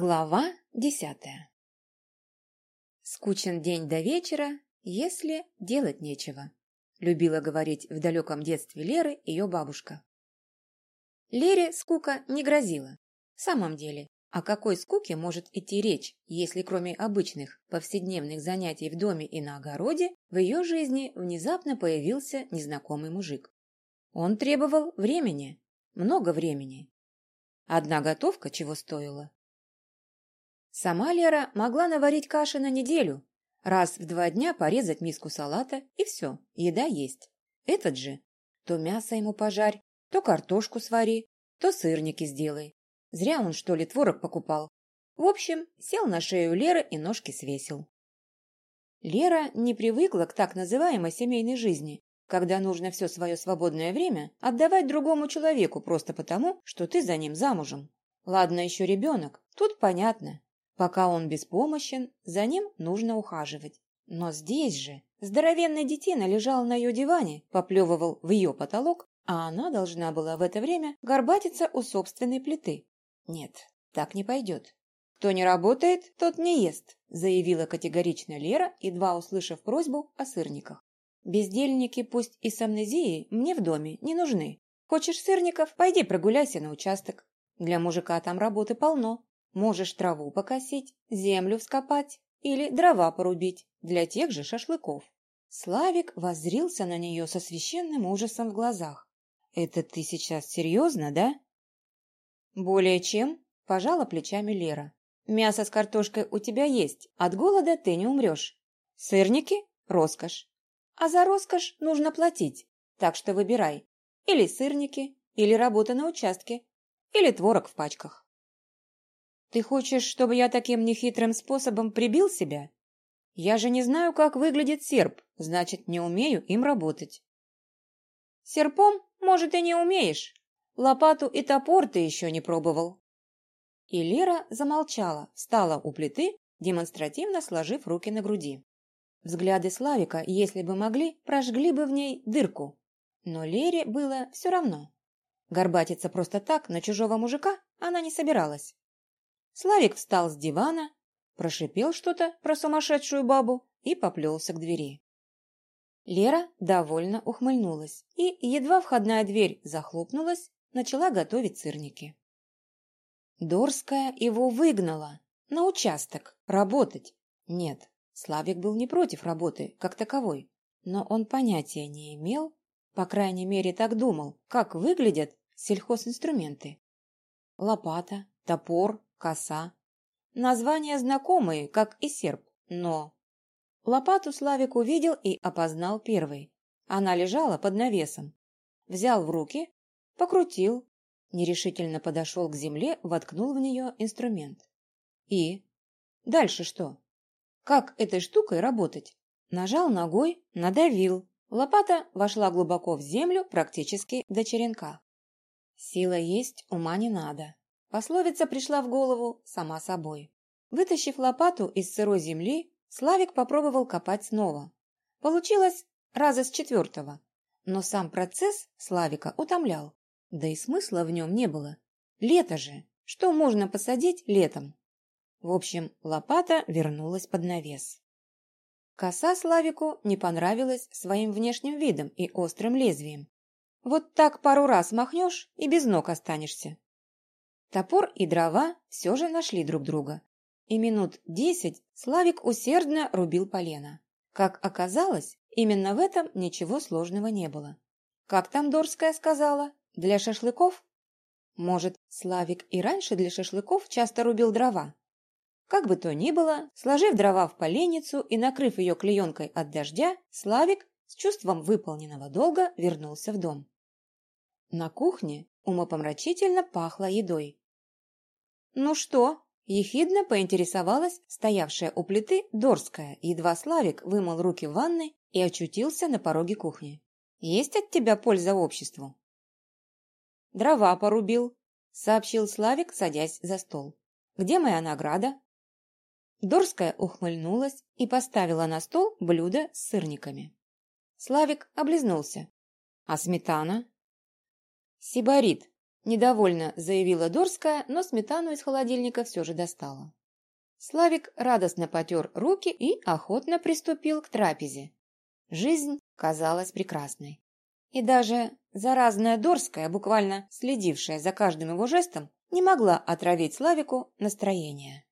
Глава десятая Скучен день до вечера, если делать нечего, любила говорить в далеком детстве Леры ее бабушка. Лере скука не грозила. В самом деле, о какой скуке может идти речь, если кроме обычных повседневных занятий в доме и на огороде, в ее жизни внезапно появился незнакомый мужик. Он требовал времени, много времени. Одна готовка чего стоила. Сама Лера могла наварить каши на неделю, раз в два дня порезать миску салата и все, еда есть. Этот же то мясо ему пожарь, то картошку свари, то сырники сделай. Зря он, что ли, творог покупал. В общем, сел на шею Леры и ножки свесил. Лера не привыкла к так называемой семейной жизни, когда нужно все свое свободное время отдавать другому человеку просто потому, что ты за ним замужем. Ладно, еще ребенок, тут понятно, Пока он беспомощен, за ним нужно ухаживать. Но здесь же здоровенный детина лежал на ее диване, поплевывал в ее потолок, а она должна была в это время горбатиться у собственной плиты. Нет, так не пойдет. «Кто не работает, тот не ест», заявила категорично Лера, едва услышав просьбу о сырниках. «Бездельники, пусть и с амнезией, мне в доме не нужны. Хочешь сырников, пойди прогуляйся на участок. Для мужика там работы полно, Можешь траву покосить, землю вскопать или дрова порубить для тех же шашлыков. Славик воззрился на нее со священным ужасом в глазах. «Это ты сейчас серьезно, да?» «Более чем», – пожала плечами Лера. «Мясо с картошкой у тебя есть, от голода ты не умрешь. Сырники – роскошь. А за роскошь нужно платить, так что выбирай. Или сырники, или работа на участке, или творог в пачках». Ты хочешь, чтобы я таким нехитрым способом прибил себя? Я же не знаю, как выглядит серп, значит, не умею им работать. Серпом, может, и не умеешь. Лопату и топор ты еще не пробовал. И Лера замолчала, встала у плиты, демонстративно сложив руки на груди. Взгляды Славика, если бы могли, прожгли бы в ней дырку. Но Лере было все равно. Горбатиться просто так на чужого мужика она не собиралась. Славик встал с дивана, прошипел что-то про сумасшедшую бабу и поплелся к двери. Лера довольно ухмыльнулась и, едва входная дверь захлопнулась, начала готовить сырники. Дорская его выгнала на участок работать. Нет, Славик был не против работы, как таковой, но он понятия не имел, по крайней мере так думал, как выглядят сельхозинструменты. Лопата, топор, коса. Названия знакомые, как и серп, но... Лопату Славик увидел и опознал первый. Она лежала под навесом. Взял в руки, покрутил, нерешительно подошел к земле, воткнул в нее инструмент. И? Дальше что? Как этой штукой работать? Нажал ногой, надавил. Лопата вошла глубоко в землю, практически до черенка. Сила есть, ума не надо. Пословица пришла в голову сама собой. Вытащив лопату из сырой земли, Славик попробовал копать снова. Получилось раза с четвертого. Но сам процесс Славика утомлял. Да и смысла в нем не было. Лето же. Что можно посадить летом? В общем, лопата вернулась под навес. Коса Славику не понравилась своим внешним видом и острым лезвием. Вот так пару раз махнешь и без ног останешься. Топор и дрова все же нашли друг друга. И минут десять Славик усердно рубил полено. Как оказалось, именно в этом ничего сложного не было. Как там Дорская сказала? Для шашлыков? Может, Славик и раньше для шашлыков часто рубил дрова? Как бы то ни было, сложив дрова в поленницу и накрыв ее клеенкой от дождя, Славик с чувством выполненного долга вернулся в дом. На кухне умопомрачительно пахло едой. «Ну что?» – ехидно поинтересовалась стоявшая у плиты Дорская, едва Славик вымыл руки в ванной и очутился на пороге кухни. «Есть от тебя польза обществу?» «Дрова порубил», – сообщил Славик, садясь за стол. «Где моя награда?» Дорская ухмыльнулась и поставила на стол блюдо с сырниками. Славик облизнулся. «А сметана?» «Сибарит», Недовольно заявила Дорская, но сметану из холодильника все же достала. Славик радостно потер руки и охотно приступил к трапезе. Жизнь казалась прекрасной. И даже заразная Дорская, буквально следившая за каждым его жестом, не могла отравить Славику настроение.